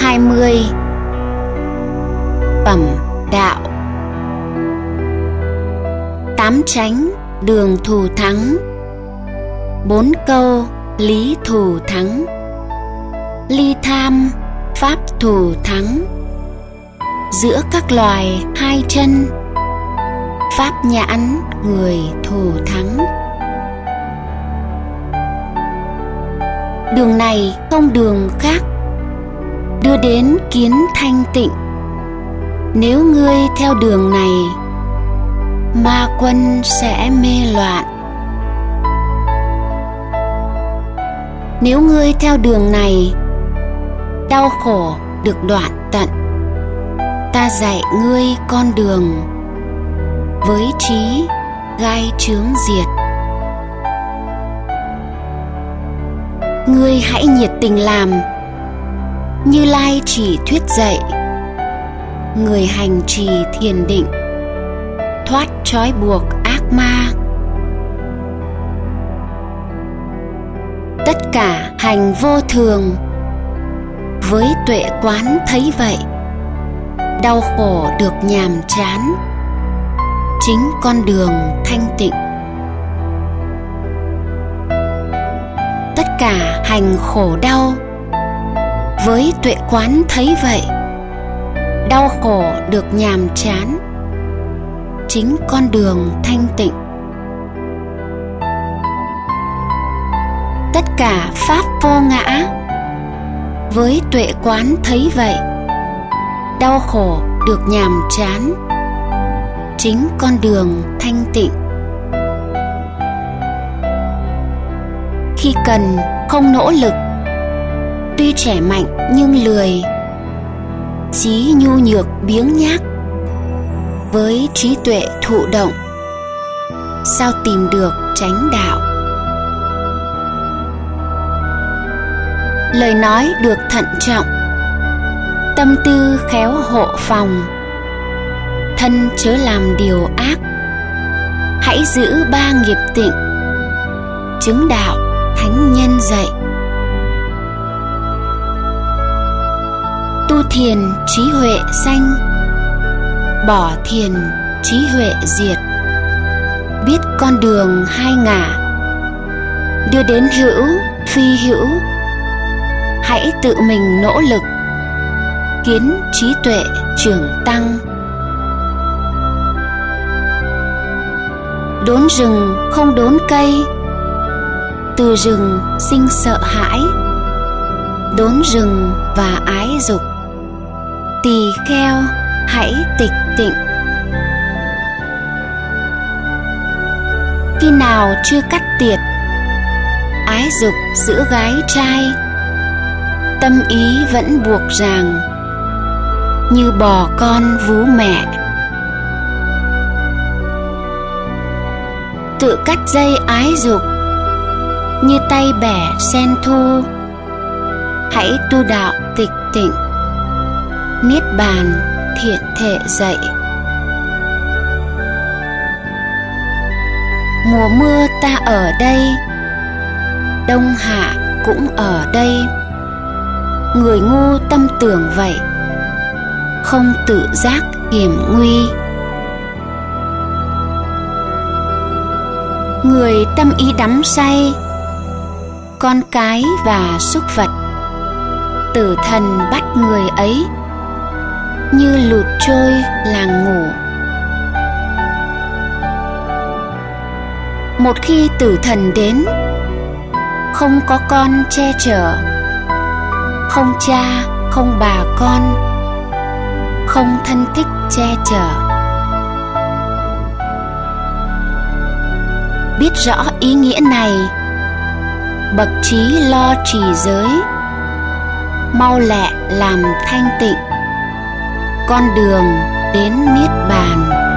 20 Phẩm đạo. Tám tránh đường thù thắng. Bốn câu, lý thù thắng. Ly tham, pháp thù thắng. Giữa các loài, hai chân. Pháp nhãn, người thù thắng. Đường này không đường khác đưa đến kiến thanh tịnh. Nếu ngươi theo đường này, ma quân sẽ mê loạn. Nếu ngươi theo đường này, đau khổ được đoạn tận. Ta dạy ngươi con đường với trí gai chướng diệt. Ngươi hãy nhiệt tình làm như lai chỉ thuyết dạy, người hành trì thiền định, thoát trói buộc ác ma. Tất cả hành vô thường, với tuệ quán thấy vậy, đau khổ được nhàm chán, chính con đường thanh tịnh. Tất cả hành khổ đau với tuệ quán thấy vậy, đau khổ được nhàm chán, chính con đường thanh tịnh. Tất cả pháp vô ngã, với tuệ quán thấy vậy, đau khổ được nhàm chán, chính con đường thanh tịnh. Khi cần không nỗ lực tuy trẻ mạnh nhưng lười. Trí nhu nhược biếng nhác. Với trí tuệ thụ động, sao tìm được chánh đạo? Lời nói được thận trọng, tâm tư khéo hộ phòng, thân chớ làm điều ác. Hãy giữ ba nghiệp tịnh, chứng đạo thánh nhân dạy. Tu thiền trí huệ sanh, bỏ thiền trí huệ diệt, biết con đường hai ngả, đưa đến hữu, phi hữu. Hãy tự mình nỗ lực, kiến trí tuệ trưởng tăng. Đốn rừng không đốn cây, từ rừng sinh sợ hãi. Đốn rừng và ái dục tỳ kheo, hãy tịch tịnh. Khi nào chưa cắt tiệt, ái dục giữa gái trai, tâm ý vẫn buộc ràng, như bò con vú mẹ. Tự cắt dây ái dục, như tay bẻ sen thu, hãy tu đạo tịch tịnh niết bàn, thiện thể dạy. Mùa mưa ta ở đây, đông hạ cũng ở đây. Người ngu tâm tưởng vậy, không tự giác hiểm nguy. Người tâm ý đắm say, con cái và súc vật, tử thần bắt người ấy như lụt trôi làng ngủ. Một khi tử thần đến, không có con che chở, không cha, không bà con, không thân thích che chở. Biết rõ ý nghĩa này, bậc trí lo trì giới, mau lẹ làm thanh tịnh con đường đến niết bàn.